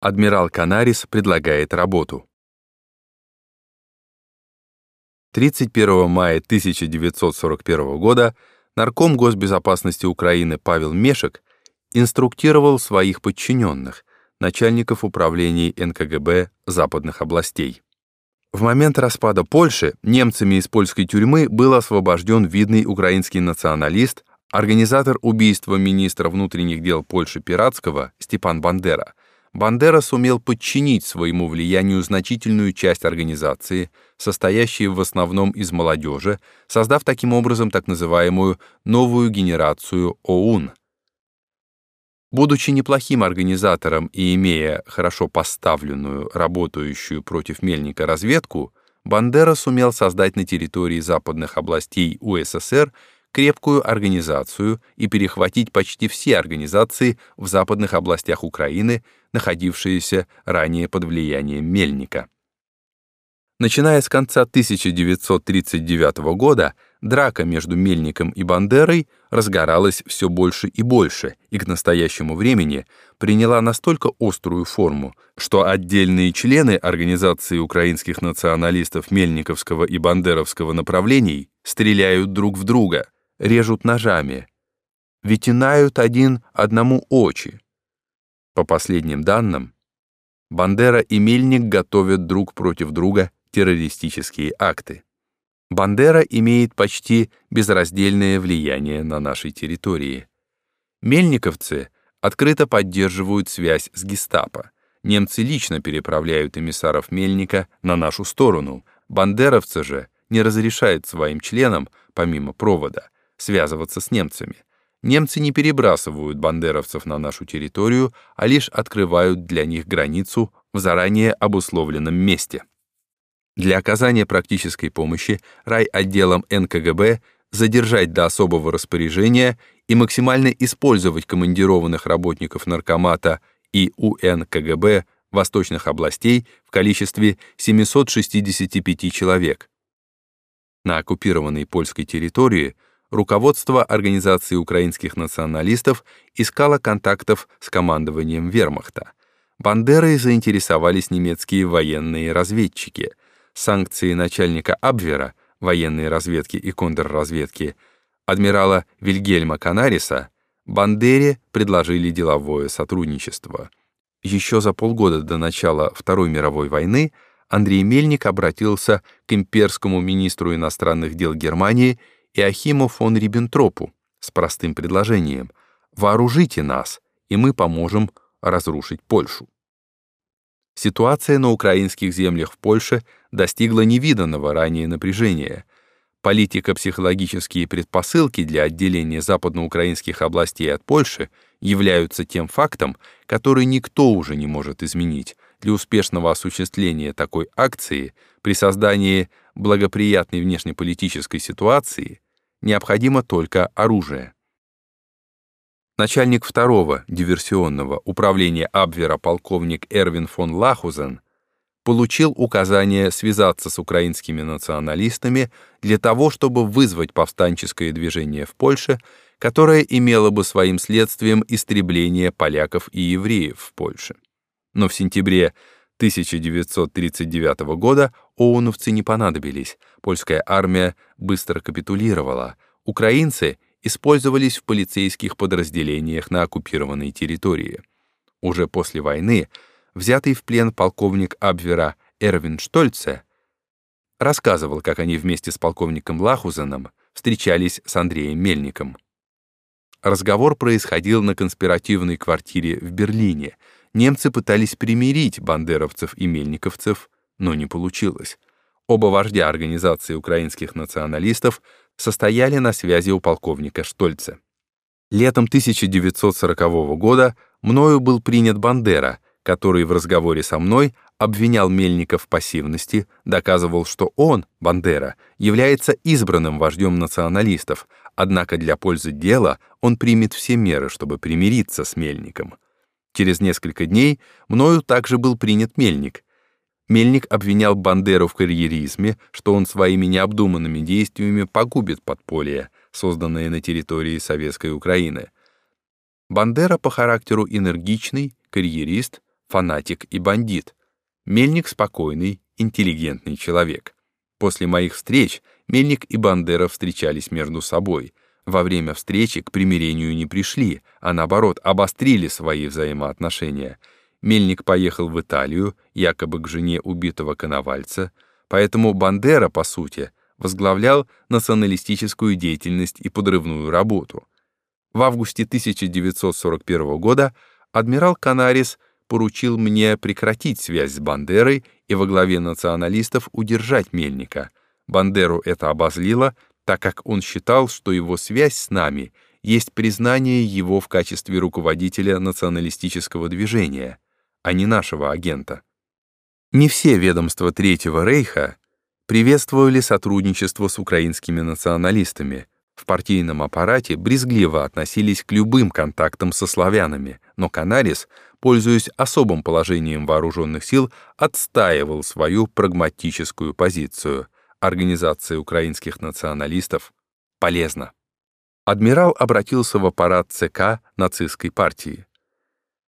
Адмирал Канарис предлагает работу. 31 мая 1941 года нарком госбезопасности Украины Павел Мешек инструктировал своих подчиненных, начальников управлений НКГБ западных областей. В момент распада Польши немцами из польской тюрьмы был освобожден видный украинский националист, организатор убийства министра внутренних дел Польши Пиратского Степан Бандера. Бандера сумел подчинить своему влиянию значительную часть организации, состоящей в основном из молодежи, создав таким образом так называемую «новую генерацию ОУН». Будучи неплохим организатором и имея хорошо поставленную, работающую против Мельника разведку, Бандера сумел создать на территории западных областей УССР крепкую организацию и перехватить почти все организации в западных областях Украины, находившиеся ранее под влиянием Мельника. Начиная с конца 1939 года, драка между Мельником и Бандерой разгоралась все больше и больше и к настоящему времени приняла настолько острую форму, что отдельные члены Организации украинских националистов Мельниковского и Бандеровского направлений стреляют друг в друга – режут ножами, ветинают один одному очи. По последним данным, Бандера и Мельник готовят друг против друга террористические акты. Бандера имеет почти безраздельное влияние на нашей территории. Мельниковцы открыто поддерживают связь с гестапо. Немцы лично переправляют эмиссаров Мельника на нашу сторону. Бандеровцы же не разрешают своим членам, помимо провода, связываться с немцами. Немцы не перебрасывают бандеровцев на нашу территорию, а лишь открывают для них границу в заранее обусловленном месте. Для оказания практической помощи райотделам НКГБ задержать до особого распоряжения и максимально использовать командированных работников наркомата и УНКГБ восточных областей в количестве 765 человек. На оккупированной польской территории – руководство Организации украинских националистов искало контактов с командованием вермахта. Бандерой заинтересовались немецкие военные разведчики. Санкции начальника Абвера, военной разведки и контрразведки, адмирала Вильгельма Канариса, Бандере предложили деловое сотрудничество. Еще за полгода до начала Второй мировой войны Андрей Мельник обратился к имперскому министру иностранных дел Германии Иохиму фон Риббентропу с простым предложением «Вооружите нас, и мы поможем разрушить Польшу». Ситуация на украинских землях в Польше достигла невиданного ранее напряжения. Политико-психологические предпосылки для отделения западноукраинских областей от Польши являются тем фактом, который никто уже не может изменить. Для успешного осуществления такой акции при создании благоприятной внешнеполитической ситуации необходимо только оружие. Начальник второго диверсионного управления Абвера полковник Эрвин фон Лахузен получил указание связаться с украинскими националистами для того, чтобы вызвать повстанческое движение в Польше, которое имело бы своим следствием истребление поляков и евреев в Польше. Но в сентябре 1939 года оуновцы не понадобились, польская армия быстро капитулировала, украинцы использовались в полицейских подразделениях на оккупированной территории. Уже после войны взятый в плен полковник Абвера Эрвин Штольце рассказывал, как они вместе с полковником Лахузеном встречались с Андреем Мельником. Разговор происходил на конспиративной квартире в Берлине — немцы пытались примирить бандеровцев и мельниковцев, но не получилось. Оба вождя организации украинских националистов состояли на связи у полковника Штольца. Летом 1940 года мною был принят Бандера, который в разговоре со мной обвинял Мельника в пассивности, доказывал, что он, Бандера, является избранным вождем националистов, однако для пользы дела он примет все меры, чтобы примириться с Мельником. Через несколько дней мною также был принят Мельник. Мельник обвинял Бандеру в карьеризме, что он своими необдуманными действиями погубит подполье, созданное на территории Советской Украины. Бандера по характеру энергичный, карьерист, фанатик и бандит. Мельник спокойный, интеллигентный человек. После моих встреч Мельник и Бандера встречались между собой. Во время встречи к примирению не пришли, а наоборот обострили свои взаимоотношения. Мельник поехал в Италию, якобы к жене убитого коновальца, поэтому Бандера, по сути, возглавлял националистическую деятельность и подрывную работу. В августе 1941 года адмирал Канарис поручил мне прекратить связь с Бандерой и во главе националистов удержать Мельника. Бандеру это обозлило, так как он считал, что его связь с нами есть признание его в качестве руководителя националистического движения, а не нашего агента. Не все ведомства Третьего Рейха приветствовали сотрудничество с украинскими националистами. В партийном аппарате брезгливо относились к любым контактам со славянами, но Канарис, пользуясь особым положением вооруженных сил, отстаивал свою прагматическую позицию. Организация украинских националистов полезна. Адмирал обратился в аппарат ЦК нацистской партии.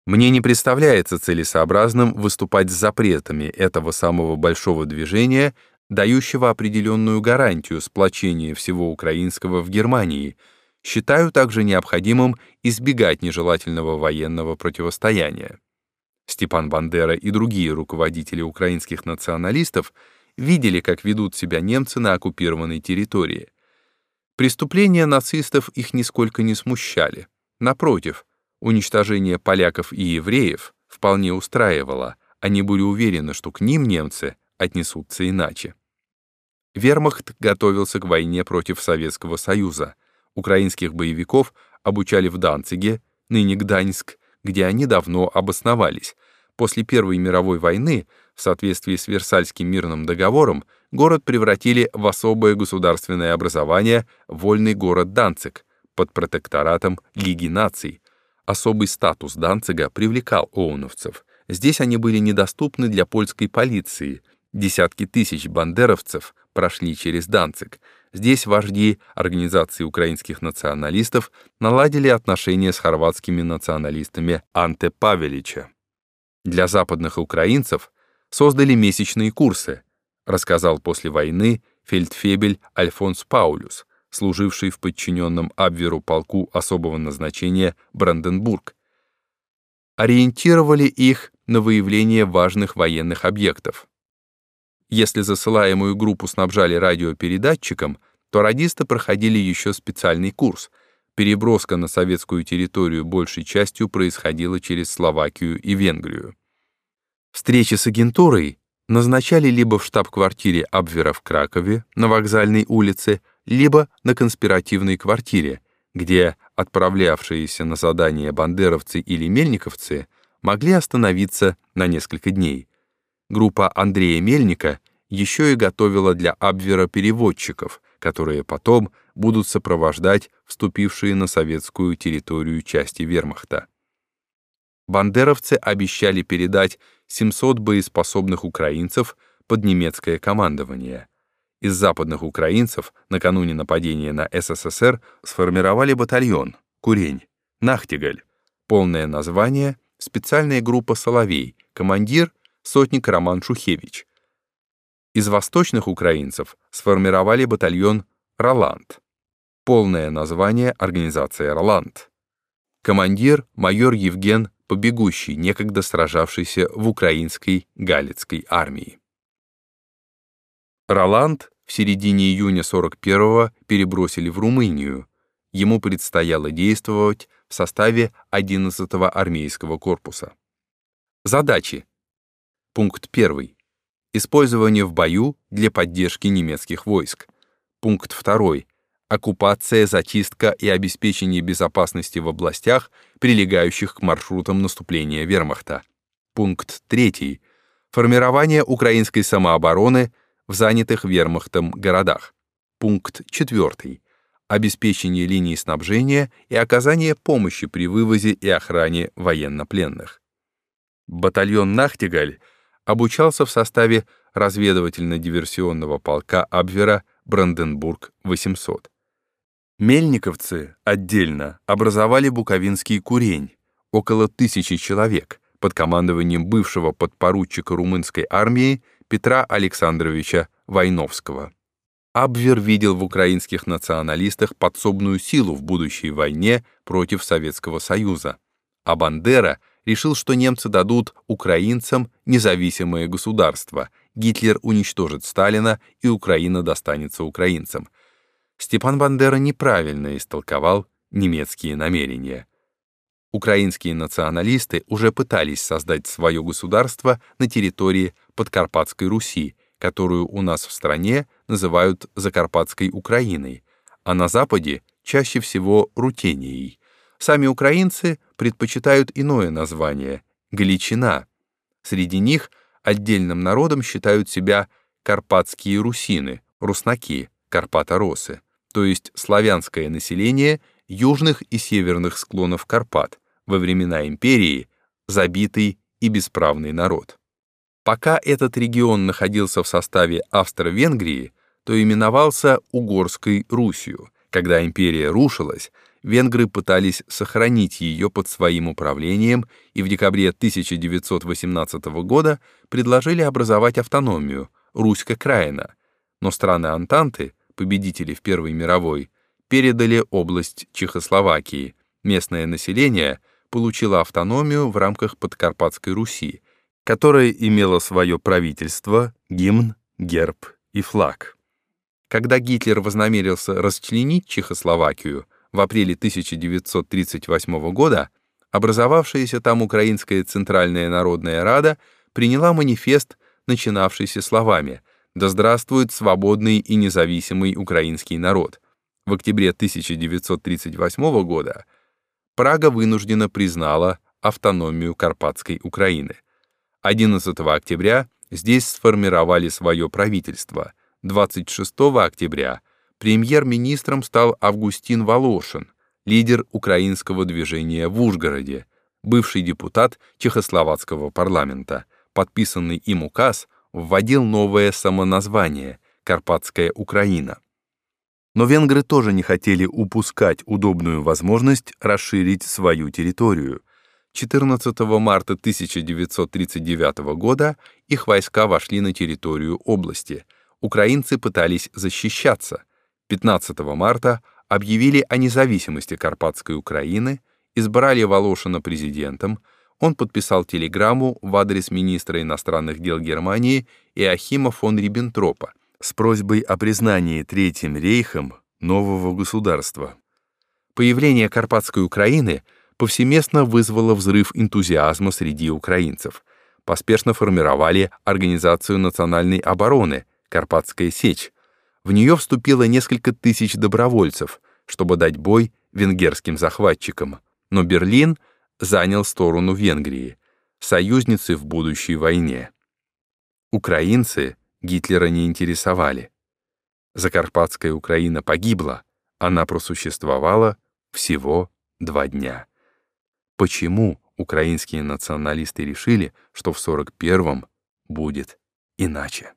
Мне не представляется целесообразным выступать с запретами этого самого большого движения дающего определенную гарантию сплочения всего украинского в Германии, считаю также необходимым избегать нежелательного военного противостояния. Степан Бандера и другие руководители украинских националистов видели, как ведут себя немцы на оккупированной территории. Преступления нацистов их нисколько не смущали. Напротив, уничтожение поляков и евреев вполне устраивало, они были уверены, что к ним немцы отнесутся иначе. Вермахт готовился к войне против Советского Союза. Украинских боевиков обучали в Данциге, ныне Гданьск, где они давно обосновались. После Первой мировой войны, в соответствии с Версальским мирным договором, город превратили в особое государственное образование вольный город Данциг под протекторатом Лиги наций. Особый статус Данцига привлекал оуновцев. Здесь они были недоступны для польской полиции. Десятки тысяч бандеровцев прошли через Данциг. Здесь вожди организации украинских националистов наладили отношения с хорватскими националистами Анте Павелича. Для западных украинцев создали месячные курсы, рассказал после войны фельдфебель Альфонс Паулюс, служивший в подчиненном Абверу полку особого назначения Бранденбург. Ориентировали их на выявление важных военных объектов. Если засылаемую группу снабжали радиопередатчиком, то радисты проходили еще специальный курс. Переброска на советскую территорию большей частью происходила через Словакию и Венгрию. Встречи с агентурой назначали либо в штаб-квартире Абвера в Кракове на вокзальной улице, либо на конспиративной квартире, где отправлявшиеся на задание бандеровцы или мельниковцы могли остановиться на несколько дней. Группа Андрея Мельника еще и готовила для Абвера переводчиков, которые потом будут сопровождать вступившие на советскую территорию части вермахта. Бандеровцы обещали передать 700 боеспособных украинцев под немецкое командование. Из западных украинцев накануне нападения на СССР сформировали батальон «Курень», «Нахтигаль», полное название «Специальная группа «Соловей», командир сотник Роман Шухевич. Из восточных украинцев сформировали батальон «Роланд». Полное название — организация «Роланд». Командир — майор Евген Побегущий, некогда сражавшийся в украинской Галицкой армии. Роланд в середине июня 41-го перебросили в Румынию. Ему предстояло действовать в составе 11-го армейского корпуса. Задачи Пункт 1. Использование в бою для поддержки немецких войск. Пункт 2. Оккупация, зачистка и обеспечение безопасности в областях, прилегающих к маршрутам наступления вермахта. Пункт 3. Формирование украинской самообороны в занятых вермахтом городах. Пункт 4. Обеспечение линий снабжения и оказание помощи при вывозе и охране военнопленных. Батальон «Нахтигаль» обучался в составе разведывательно-диверсионного полка Абвера Бранденбург-800. Мельниковцы отдельно образовали Буковинский курень, около тысячи человек, под командованием бывшего подпоручика румынской армии Петра Александровича Войновского. Абвер видел в украинских националистах подсобную силу в будущей войне против Советского Союза, а Бандера решил, что немцы дадут украинцам независимое государство, Гитлер уничтожит Сталина и Украина достанется украинцам. Степан Бандера неправильно истолковал немецкие намерения. Украинские националисты уже пытались создать свое государство на территории Подкарпатской Руси, которую у нас в стране называют Закарпатской Украиной, а на Западе чаще всего Рутенией. Сами украинцы предпочитают иное название — Галичина. Среди них отдельным народом считают себя карпатские русины, руснаки, карпаторосы, то есть славянское население южных и северных склонов Карпат, во времена империи забитый и бесправный народ. Пока этот регион находился в составе Австро-Венгрии, то именовался Угорской Русью. Когда империя рушилась, венгры пытались сохранить ее под своим управлением и в декабре 1918 года предложили образовать автономию Руська Краина, но страны Антанты, победители в Первой мировой, передали область Чехословакии. Местное население получило автономию в рамках Подкарпатской Руси, которая имела свое правительство, гимн, герб и флаг. Когда Гитлер вознамерился расчленить Чехословакию в апреле 1938 года, образовавшаяся там Украинская Центральная Народная Рада приняла манифест, начинавшийся словами «Да здравствует свободный и независимый украинский народ». В октябре 1938 года Прага вынуждена признала автономию Карпатской Украины — 11 октября здесь сформировали свое правительство. 26 октября премьер-министром стал Августин Волошин, лидер украинского движения в Ужгороде, бывший депутат Чехословацкого парламента. Подписанный им указ вводил новое самоназвание «Карпатская Украина». Но венгры тоже не хотели упускать удобную возможность расширить свою территорию – 14 марта 1939 года их войска вошли на территорию области. Украинцы пытались защищаться. 15 марта объявили о независимости Карпатской Украины, избрали Волошина президентом, он подписал телеграмму в адрес министра иностранных дел Германии Иохима фон Риббентропа с просьбой о признании Третьим рейхом нового государства. Появление Карпатской Украины — повсеместно вызвало взрыв энтузиазма среди украинцев. Поспешно формировали Организацию национальной обороны «Карпатская сечь». В нее вступило несколько тысяч добровольцев, чтобы дать бой венгерским захватчикам. Но Берлин занял сторону Венгрии, союзницы в будущей войне. Украинцы Гитлера не интересовали. Закарпатская Украина погибла, она просуществовала всего два дня. Почему украинские националисты решили, что в 41-м будет иначе?